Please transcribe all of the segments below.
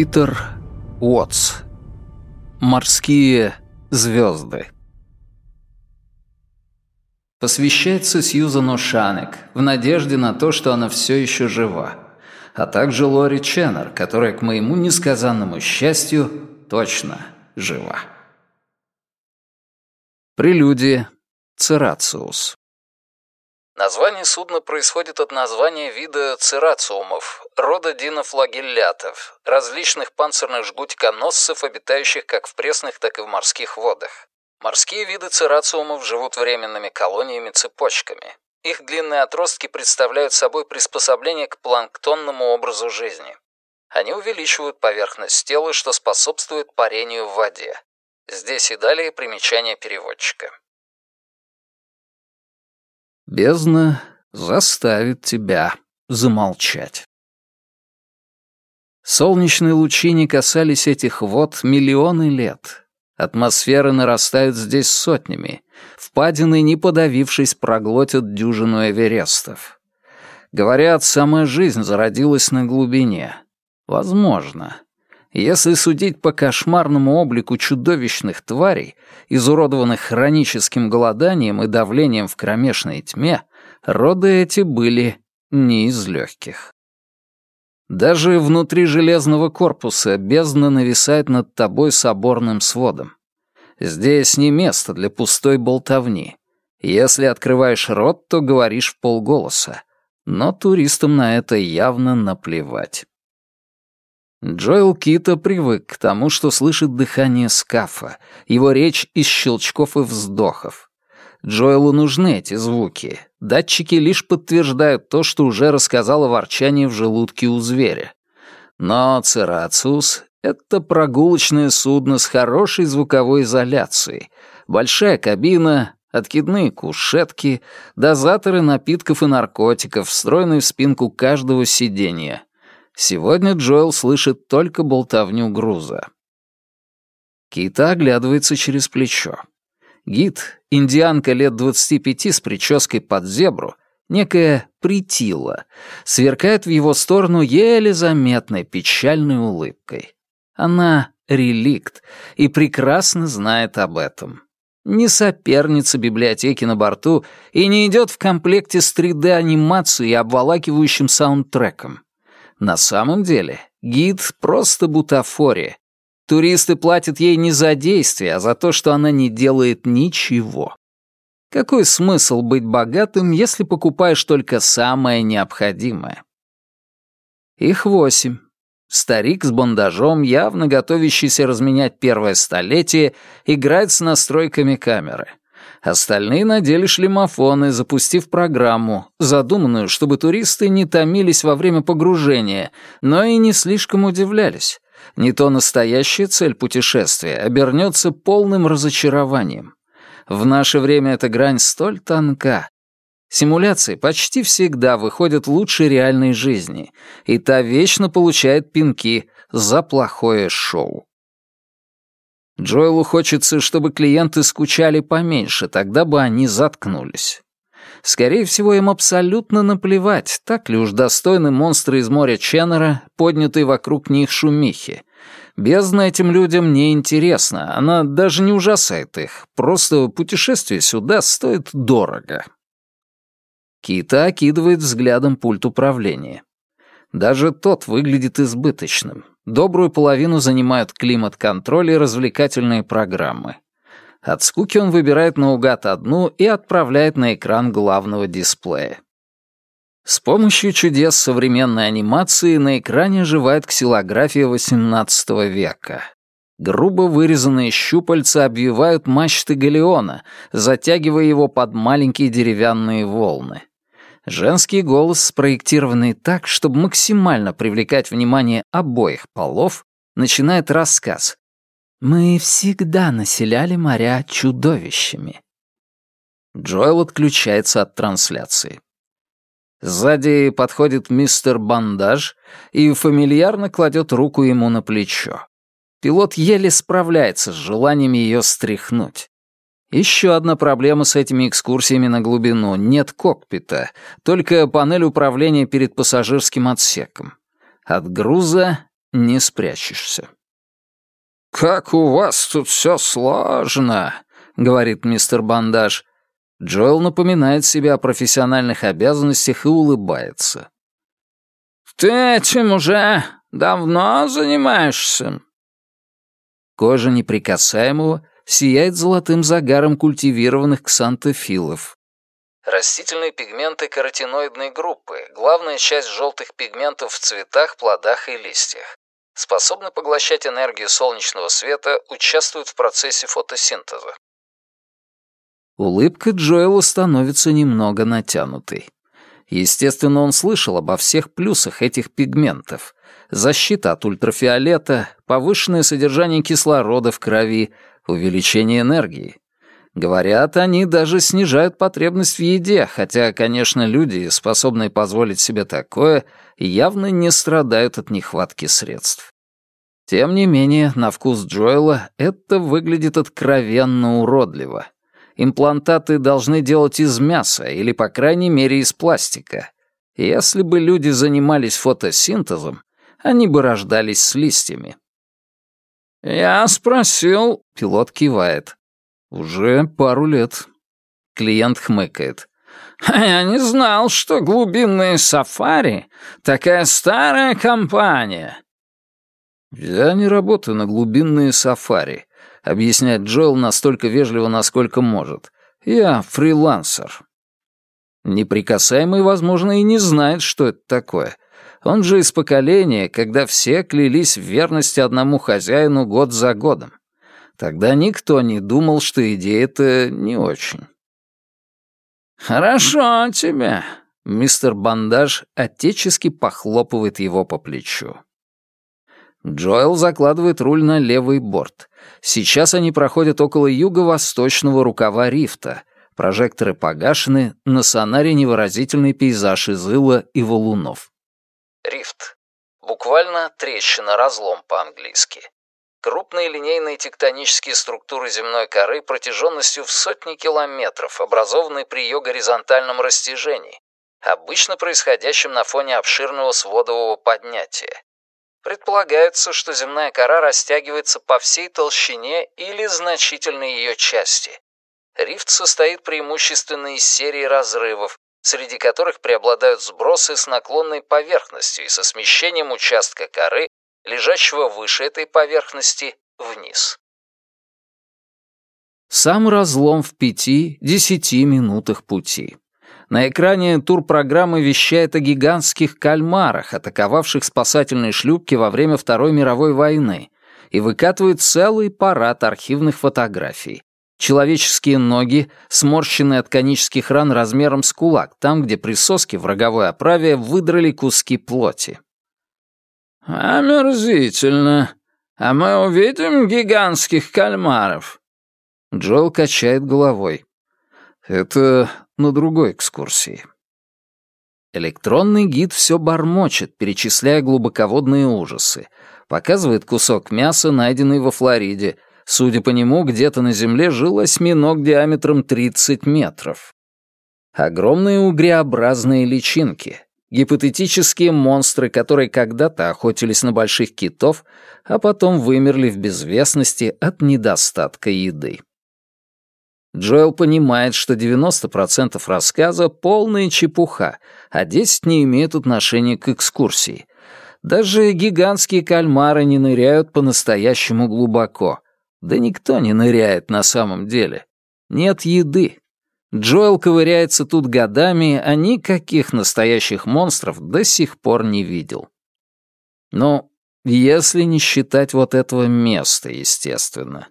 Питер Уотс. Морские звезды. Посвящается Сьюзан О'Шанек в надежде на то, что она все еще жива, а также Лори Ченнер, которая, к моему несказанному счастью, точно жива. Прелюдия. Церациус. Название судна происходит от названия вида церациумов, рода динофлагеллятов, различных панцирных жгутиконосцев, обитающих как в пресных, так и в морских водах. Морские виды церациумов живут временными колониями-цепочками. Их длинные отростки представляют собой приспособление к планктонному образу жизни. Они увеличивают поверхность тела, что способствует парению в воде. Здесь и далее примечание переводчика. Бездна заставит тебя замолчать. Солнечные лучи не касались этих вод миллионы лет. Атмосферы нарастают здесь сотнями. Впадины, не подавившись, проглотят дюжину эверестов. Говорят, сама жизнь зародилась на глубине. Возможно. Если судить по кошмарному облику чудовищных тварей, изуродованных хроническим голоданием и давлением в кромешной тьме, роды эти были не из легких. Даже внутри железного корпуса бездна нависает над тобой соборным сводом. Здесь не место для пустой болтовни. Если открываешь рот, то говоришь в полголоса. Но туристам на это явно наплевать. Джоэл Кита привык к тому, что слышит дыхание скафа, его речь из щелчков и вздохов. Джоэлу нужны эти звуки. Датчики лишь подтверждают то, что уже рассказала ворчание в желудке у зверя. Но Церациус — это прогулочное судно с хорошей звуковой изоляцией, большая кабина, откидные кушетки, дозаторы напитков и наркотиков, встроенные в спинку каждого сиденья — Сегодня Джоэл слышит только болтовню груза. Кита оглядывается через плечо. Гид, индианка лет 25 с прической под зебру, некая притила, сверкает в его сторону еле заметной печальной улыбкой. Она реликт и прекрасно знает об этом. Не соперница библиотеки на борту и не идет в комплекте с 3D-анимацией и обволакивающим саундтреком. На самом деле, гид — просто бутафория. Туристы платят ей не за действие, а за то, что она не делает ничего. Какой смысл быть богатым, если покупаешь только самое необходимое? Их восемь. Старик с бандажом, явно готовящийся разменять первое столетие, играет с настройками камеры. Остальные надели шлемофоны, запустив программу, задуманную, чтобы туристы не томились во время погружения, но и не слишком удивлялись. Не то настоящая цель путешествия обернется полным разочарованием. В наше время эта грань столь тонка. Симуляции почти всегда выходят лучше реальной жизни, и та вечно получает пинки за плохое шоу. Джоэлу хочется, чтобы клиенты скучали поменьше, тогда бы они заткнулись. Скорее всего, им абсолютно наплевать, так ли уж достойны монстры из моря Ченнера, поднятые вокруг них шумихи. Бездна этим людям не интересна, она даже не ужасает их, просто путешествие сюда стоит дорого. Кита окидывает взглядом пульт управления. Даже тот выглядит избыточным. Добрую половину занимают климат-контроль и развлекательные программы. От скуки он выбирает наугад одну и отправляет на экран главного дисплея. С помощью чудес современной анимации на экране оживает ксилография XVIII века. Грубо вырезанные щупальца обвивают мачты галеона, затягивая его под маленькие деревянные волны. Женский голос, спроектированный так, чтобы максимально привлекать внимание обоих полов, начинает рассказ. «Мы всегда населяли моря чудовищами». Джоэл отключается от трансляции. Сзади подходит мистер Бандаж и фамильярно кладет руку ему на плечо. Пилот еле справляется с желанием ее стряхнуть. Еще одна проблема с этими экскурсиями на глубину. Нет кокпита, только панель управления перед пассажирским отсеком. От груза не спрячешься. «Как у вас тут все сложно», — говорит мистер Бандаж. Джоэл напоминает себе о профессиональных обязанностях и улыбается. «Ты этим уже давно занимаешься?» Кожа неприкасаемого сияет золотым загаром культивированных ксантофилов. Растительные пигменты каротиноидной группы, главная часть желтых пигментов в цветах, плодах и листьях. Способны поглощать энергию солнечного света, участвуют в процессе фотосинтеза. Улыбка Джоэла становится немного натянутой. Естественно, он слышал обо всех плюсах этих пигментов. Защита от ультрафиолета, повышенное содержание кислорода в крови, увеличение энергии. Говорят, они даже снижают потребность в еде, хотя, конечно, люди, способные позволить себе такое, явно не страдают от нехватки средств. Тем не менее, на вкус Джоэла это выглядит откровенно уродливо. Имплантаты должны делать из мяса или, по крайней мере, из пластика. Если бы люди занимались фотосинтезом, они бы рождались с листьями. «Я спросил...» — пилот кивает. «Уже пару лет». Клиент хмыкает. «Я не знал, что глубинные сафари — такая старая компания». «Я не работаю на глубинные сафари», — объясняет Джоэл настолько вежливо, насколько может. «Я фрилансер». Неприкасаемый, возможно, и не знает, что это такое. Он же из поколения, когда все клялись в верности одному хозяину год за годом. Тогда никто не думал, что идея-то не очень. «Хорошо тебе», — мистер Бандаж отечески похлопывает его по плечу. Джоэл закладывает руль на левый борт. Сейчас они проходят около юго-восточного рукава рифта. Прожекторы погашены, на сонаре невыразительный пейзаж из ила и валунов. Рифт. Буквально трещина, разлом по-английски. Крупные линейные тектонические структуры земной коры протяженностью в сотни километров, образованные при ее горизонтальном растяжении, обычно происходящем на фоне обширного сводового поднятия. Предполагается, что земная кора растягивается по всей толщине или значительной ее части. Рифт состоит преимущественно из серии разрывов, среди которых преобладают сбросы с наклонной поверхностью и со смещением участка коры лежащего выше этой поверхности, вниз. Сам разлом в пяти-десяти минутах пути. На экране турпрограммы вещает о гигантских кальмарах, атаковавших спасательные шлюпки во время Второй мировой войны, и выкатывает целый парад архивных фотографий. Человеческие ноги, сморщенные от конических ран размером с кулак, там, где присоски в роговой оправе выдрали куски плоти. «Омерзительно. А мы увидим гигантских кальмаров?» Джоэл качает головой. «Это на другой экскурсии». Электронный гид все бормочет, перечисляя глубоководные ужасы. Показывает кусок мяса, найденный во Флориде. Судя по нему, где-то на Земле жил осьминог диаметром 30 метров. Огромные угреобразные личинки гипотетические монстры, которые когда-то охотились на больших китов, а потом вымерли в безвестности от недостатка еды. Джоэл понимает, что 90% рассказа — полная чепуха, а 10 не имеют отношения к экскурсии. Даже гигантские кальмары не ныряют по-настоящему глубоко. Да никто не ныряет на самом деле. Нет еды. Джоэл ковыряется тут годами, а никаких настоящих монстров до сих пор не видел. Ну, если не считать вот этого места, естественно.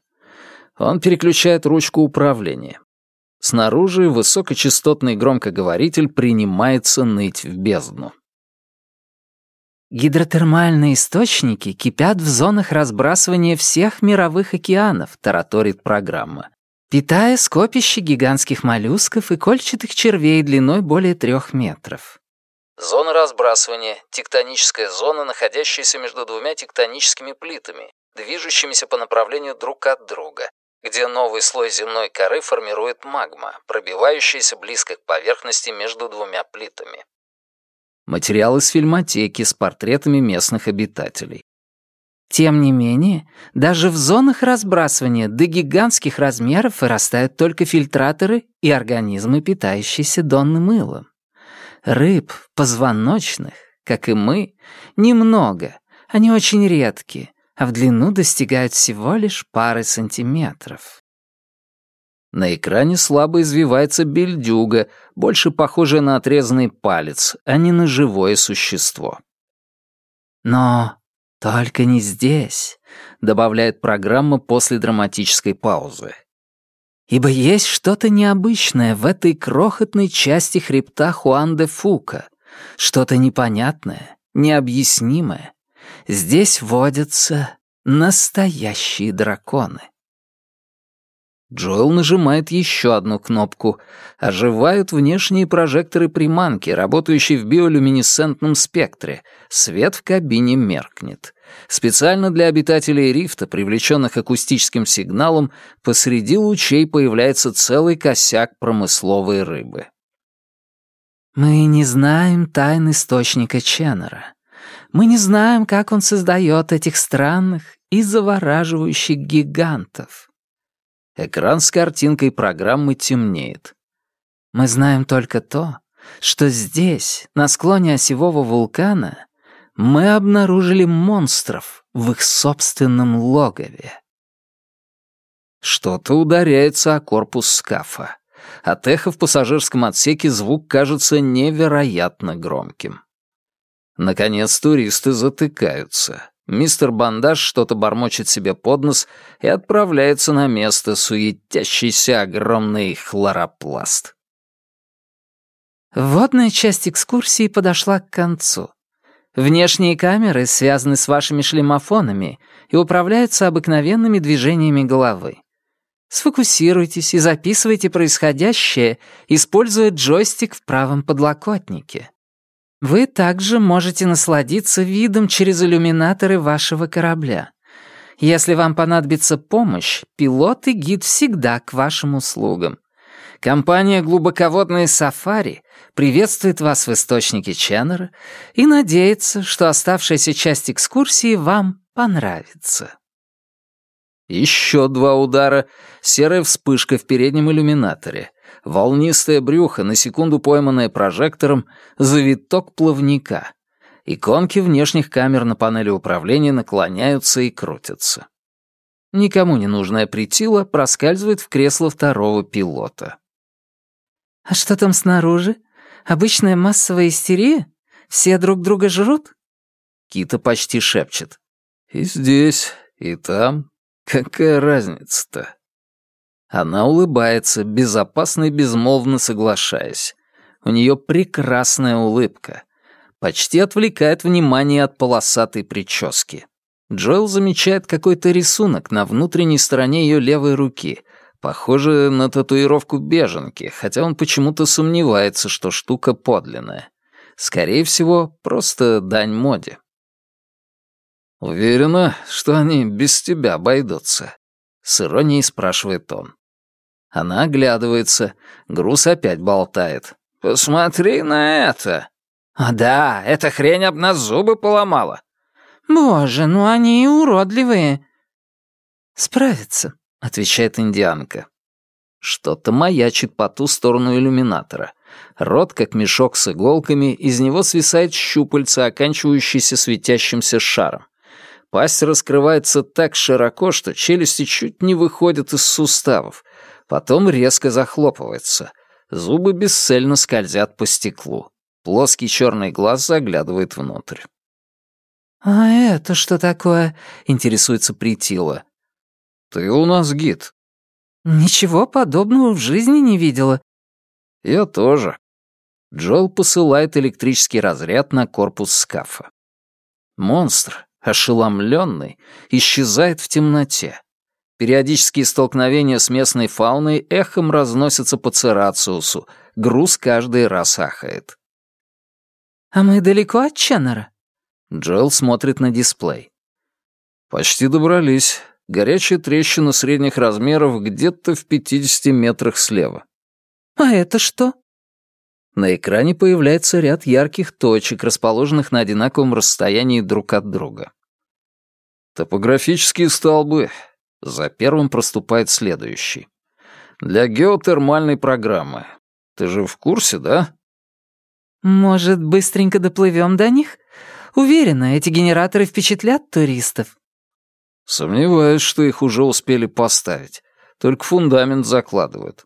Он переключает ручку управления. Снаружи высокочастотный громкоговоритель принимается ныть в бездну. «Гидротермальные источники кипят в зонах разбрасывания всех мировых океанов», — тараторит программа питая скопище гигантских моллюсков и кольчатых червей длиной более трех метров. Зона разбрасывания — тектоническая зона, находящаяся между двумя тектоническими плитами, движущимися по направлению друг от друга, где новый слой земной коры формирует магма, пробивающаяся близко к поверхности между двумя плитами. Материал из фильмотеки с портретами местных обитателей. Тем не менее, даже в зонах разбрасывания до гигантских размеров вырастают только фильтраторы и организмы, питающиеся донным мылом. Рыб, позвоночных, как и мы, немного, они очень редкие, а в длину достигают всего лишь пары сантиметров. На экране слабо извивается бельдюга, больше похожая на отрезанный палец, а не на живое существо. Но только не здесь, добавляет программа после драматической паузы. Ибо есть что-то необычное в этой крохотной части хребта Хуан де Фука, что-то непонятное, необъяснимое. Здесь водятся настоящие драконы. Джоэл нажимает еще одну кнопку. Оживают внешние прожекторы приманки, работающие в биолюминесцентном спектре. Свет в кабине меркнет. Специально для обитателей рифта, привлеченных акустическим сигналом, посреди лучей появляется целый косяк промысловой рыбы. «Мы не знаем тайн источника Ченнера. Мы не знаем, как он создает этих странных и завораживающих гигантов». Экран с картинкой программы темнеет. Мы знаем только то, что здесь, на склоне осевого вулкана, мы обнаружили монстров в их собственном логове. Что-то ударяется о корпус скафа. От эха в пассажирском отсеке звук кажется невероятно громким. Наконец туристы затыкаются. Мистер Бандаж что-то бормочет себе под нос и отправляется на место суетящийся огромный хлоропласт. Водная часть экскурсии подошла к концу. Внешние камеры связаны с вашими шлемофонами и управляются обыкновенными движениями головы. Сфокусируйтесь и записывайте происходящее, используя джойстик в правом подлокотнике. Вы также можете насладиться видом через иллюминаторы вашего корабля. Если вам понадобится помощь, пилот и гид всегда к вашим услугам. Компания «Глубоководные сафари» приветствует вас в источнике Ченнера и надеется, что оставшаяся часть экскурсии вам понравится. Еще два удара, серая вспышка в переднем иллюминаторе — волнистое брюхо, на секунду пойманное прожектором, завиток плавника. Иконки внешних камер на панели управления наклоняются и крутятся. Никому не нужная притила проскальзывает в кресло второго пилота. «А что там снаружи? Обычная массовая истерия? Все друг друга жрут?» Кита почти шепчет. «И здесь, и там. Какая разница-то?» Она улыбается, безопасно и безмолвно соглашаясь. У нее прекрасная улыбка. Почти отвлекает внимание от полосатой прически. Джоэл замечает какой-то рисунок на внутренней стороне ее левой руки, похоже на татуировку беженки, хотя он почему-то сомневается, что штука подлинная. Скорее всего, просто дань моде. «Уверена, что они без тебя обойдутся?» — с иронией спрашивает он. Она оглядывается. Груз опять болтает. «Посмотри на это!» «А да, эта хрень об нас зубы поломала!» «Боже, ну они и уродливые!» «Справится», — отвечает индианка. Что-то маячит по ту сторону иллюминатора. Рот, как мешок с иголками, из него свисает щупальце, оканчивающееся светящимся шаром. Пасть раскрывается так широко, что челюсти чуть не выходят из суставов, Потом резко захлопывается. Зубы бесцельно скользят по стеклу. Плоский черный глаз заглядывает внутрь. «А это что такое?» — интересуется Притила. «Ты у нас гид». «Ничего подобного в жизни не видела». «Я тоже». Джоэл посылает электрический разряд на корпус скафа. Монстр, ошеломленный, исчезает в темноте. Периодические столкновения с местной фауной эхом разносятся по Церациусу. Груз каждый раз ахает. «А мы далеко от Ченнера?» Джоэл смотрит на дисплей. «Почти добрались. Горячая трещина средних размеров где-то в 50 метрах слева». «А это что?» На экране появляется ряд ярких точек, расположенных на одинаковом расстоянии друг от друга. Топографические столбы. За первым проступает следующий. Для геотермальной программы. Ты же в курсе, да? Может, быстренько доплывем до них? Уверена, эти генераторы впечатлят туристов. Сомневаюсь, что их уже успели поставить. Только фундамент закладывают.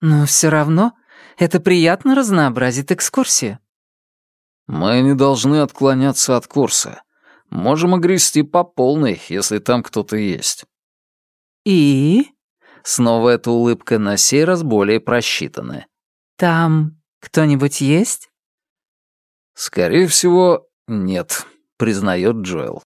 Но все равно это приятно разнообразит экскурсию. Мы не должны отклоняться от курса. Можем огрести по полной, если там кто-то есть. И? Снова эта улыбка на сей раз более просчитанная. Там кто-нибудь есть? Скорее всего, нет, признает Джоэл.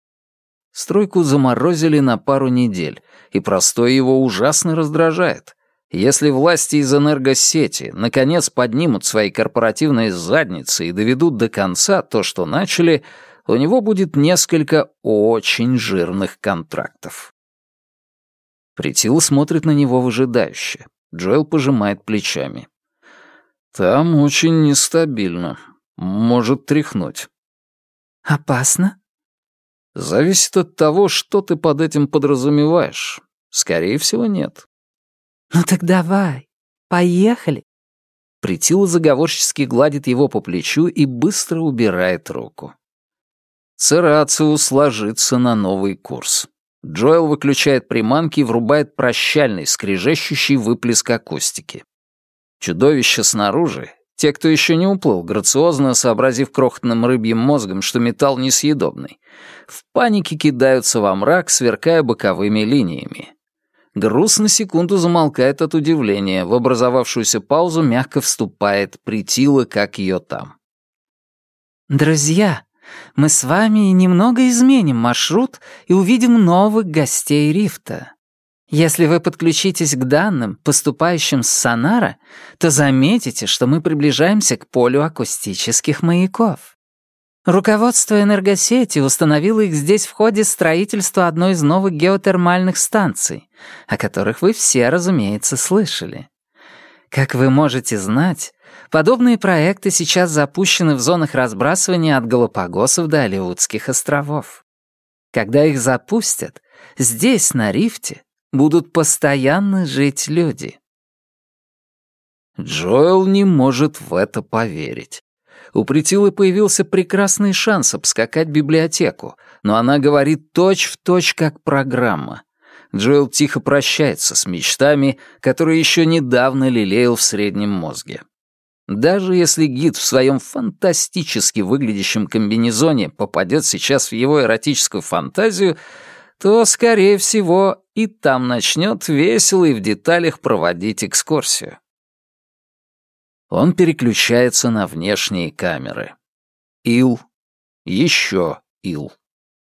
Стройку заморозили на пару недель, и простой его ужасно раздражает. Если власти из энергосети наконец поднимут свои корпоративные задницы и доведут до конца то, что начали, у него будет несколько очень жирных контрактов. Притил смотрит на него выжидающе. Джоэл пожимает плечами. «Там очень нестабильно. Может тряхнуть». «Опасно?» «Зависит от того, что ты под этим подразумеваешь. Скорее всего, нет». «Ну так давай, поехали». Притила заговорчески гладит его по плечу и быстро убирает руку. Церациус ложится на новый курс. Джоэл выключает приманки и врубает прощальный, скрежещущий выплеск акустики. Чудовище снаружи, те, кто еще не уплыл, грациозно сообразив крохотным рыбьим мозгом, что металл несъедобный, в панике кидаются во мрак, сверкая боковыми линиями. Груз на секунду замолкает от удивления, в образовавшуюся паузу мягко вступает, притила, как ее там. «Друзья, мы с вами немного изменим маршрут и увидим новых гостей рифта. Если вы подключитесь к данным, поступающим с сонара, то заметите, что мы приближаемся к полю акустических маяков. Руководство энергосети установило их здесь в ходе строительства одной из новых геотермальных станций, о которых вы все, разумеется, слышали. Как вы можете знать, подобные проекты сейчас запущены в зонах разбрасывания от Галапагосов до Алиутских островов. Когда их запустят, здесь, на рифте, будут постоянно жить люди. Джоэл не может в это поверить. У Притилы появился прекрасный шанс обскакать библиотеку, но она говорит точь-в-точь точь как программа. Джоэл тихо прощается с мечтами, которые еще недавно лелеял в среднем мозге. Даже если гид в своем фантастически выглядящем комбинезоне попадет сейчас в его эротическую фантазию, то, скорее всего, и там начнет весело и в деталях проводить экскурсию. Он переключается на внешние камеры. Ил. Еще ил.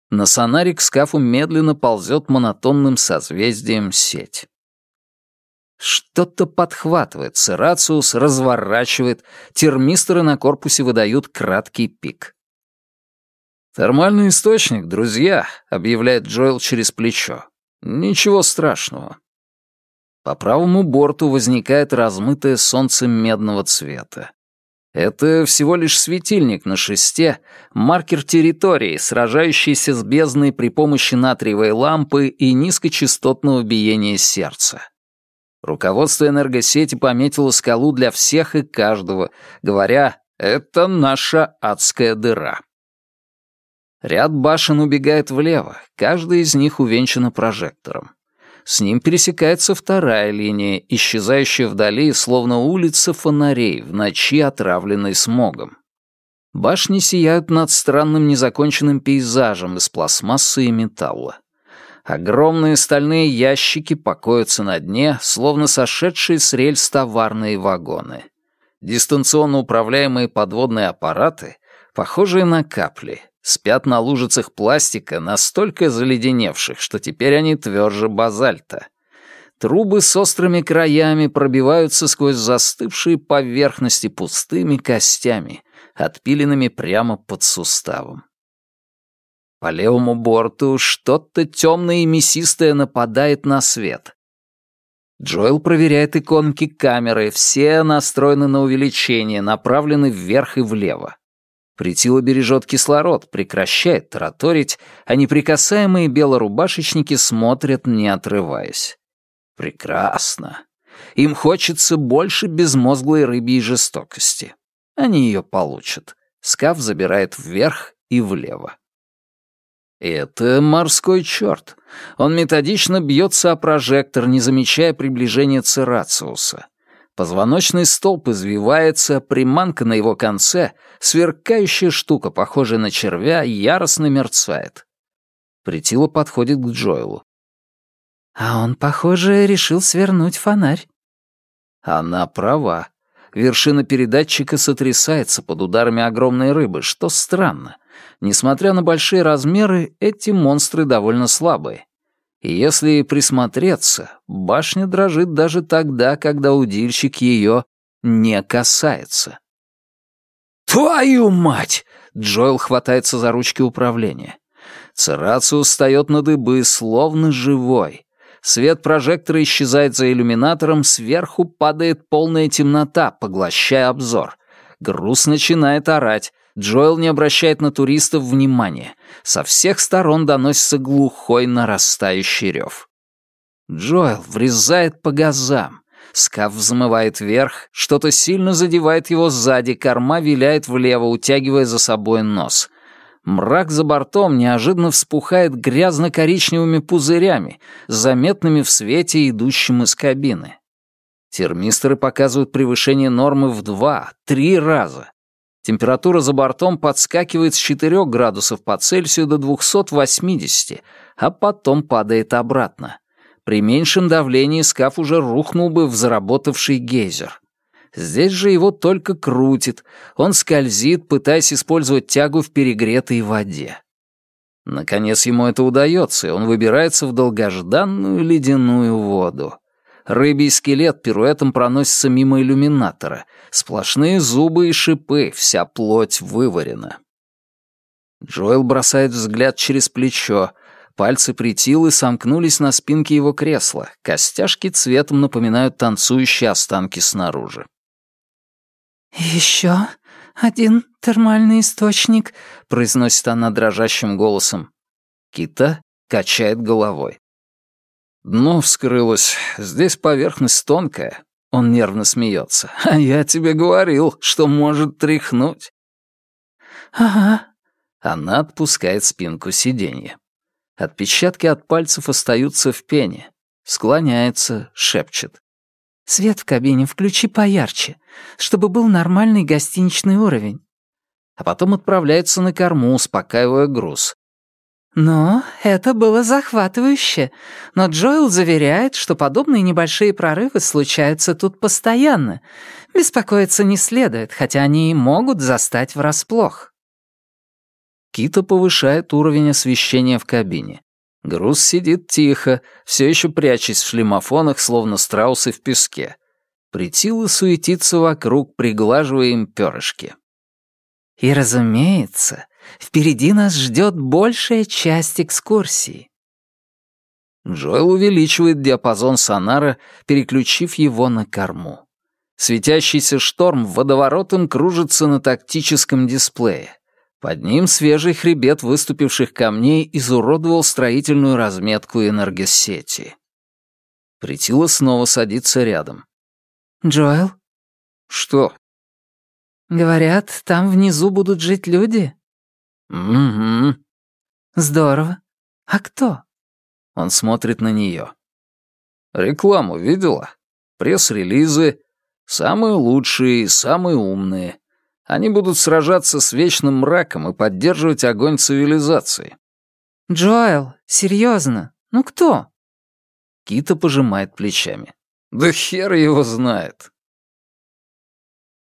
На сонаре к скафу медленно ползет монотонным созвездием сеть. Что-то подхватывает, Церациус разворачивает, термисторы на корпусе выдают краткий пик. «Термальный источник, друзья», — объявляет Джоэл через плечо. «Ничего страшного. По правому борту возникает размытое солнце медного цвета. Это всего лишь светильник на шесте, маркер территории, сражающийся с бездной при помощи натриевой лампы и низкочастотного биения сердца. Руководство энергосети пометило скалу для всех и каждого, говоря «это наша адская дыра». Ряд башен убегает влево, каждая из них увенчана прожектором. С ним пересекается вторая линия, исчезающая вдали, словно улица фонарей в ночи, отравленной смогом. Башни сияют над странным незаконченным пейзажем из пластмассы и металла. Огромные стальные ящики покоятся на дне, словно сошедшие с рельс товарные вагоны. Дистанционно управляемые подводные аппараты, похожие на капли, спят на лужицах пластика, настолько заледеневших, что теперь они тверже базальта. Трубы с острыми краями пробиваются сквозь застывшие поверхности пустыми костями, отпиленными прямо под суставом. По левому борту что-то темное и мясистое нападает на свет. Джоэл проверяет иконки камеры, все настроены на увеличение, направлены вверх и влево. Притила бережет кислород, прекращает тараторить, а неприкасаемые белорубашечники смотрят, не отрываясь. Прекрасно. Им хочется больше безмозглой рыбьей жестокости. Они ее получат. Скаф забирает вверх и влево. Это морской черт. Он методично бьется о прожектор, не замечая приближения Церациуса. Позвоночный столб извивается, приманка на его конце, сверкающая штука, похожая на червя, яростно мерцает. Притила подходит к Джоэлу. А он, похоже, решил свернуть фонарь. Она права. Вершина передатчика сотрясается под ударами огромной рыбы, что странно. Несмотря на большие размеры, эти монстры довольно слабые. И если присмотреться, башня дрожит даже тогда, когда удильщик ее не касается. «Твою мать!» — Джоэл хватается за ручки управления. Церациус встает на дыбы, словно живой. Свет прожектора исчезает за иллюминатором, сверху падает полная темнота, поглощая обзор. Груз начинает орать. Джоэл не обращает на туристов внимания. Со всех сторон доносится глухой нарастающий рев. Джоэл врезает по газам. Скаф взмывает вверх, что-то сильно задевает его сзади, корма виляет влево, утягивая за собой нос. Мрак за бортом неожиданно вспухает грязно-коричневыми пузырями, заметными в свете, идущем из кабины. Термисторы показывают превышение нормы в два-три раза. Температура за бортом подскакивает с 4 градусов по Цельсию до 280, а потом падает обратно. При меньшем давлении скаф уже рухнул бы в заработавший гейзер. Здесь же его только крутит, он скользит, пытаясь использовать тягу в перегретой воде. Наконец ему это удается, и он выбирается в долгожданную ледяную воду. Рыбий скелет пируэтом проносится мимо иллюминатора. Сплошные зубы и шипы, вся плоть выварена. Джоэл бросает взгляд через плечо. Пальцы притилы сомкнулись на спинке его кресла. Костяшки цветом напоминают танцующие останки снаружи. «Еще один термальный источник», — произносит она дрожащим голосом. Кита качает головой. Дно вскрылось. Здесь поверхность тонкая. Он нервно смеется. А я тебе говорил, что может тряхнуть. Ага. Она отпускает спинку сиденья. Отпечатки от пальцев остаются в пене. Склоняется, шепчет. «Свет в кабине включи поярче, чтобы был нормальный гостиничный уровень». А потом отправляется на корму, успокаивая груз. Но это было захватывающе. Но Джоэл заверяет, что подобные небольшие прорывы случаются тут постоянно. Беспокоиться не следует, хотя они и могут застать врасплох. Кита повышает уровень освещения в кабине. Груз сидит тихо, все еще прячась в шлемофонах, словно страусы в песке. Притила суетится вокруг, приглаживая им перышки. И, разумеется, Впереди нас ждет большая часть экскурсии. Джоэл увеличивает диапазон сонара, переключив его на корму. Светящийся шторм водоворотом кружится на тактическом дисплее. Под ним свежий хребет выступивших камней изуродовал строительную разметку энергосети. Притила снова садится рядом. «Джоэл?» «Что?» «Говорят, там внизу будут жить люди?» «Угу». «Здорово. А кто?» Он смотрит на нее. «Рекламу видела? Пресс-релизы. Самые лучшие и самые умные. Они будут сражаться с вечным мраком и поддерживать огонь цивилизации». «Джоэл, серьезно? Ну кто?» Кита пожимает плечами. «Да хер его знает.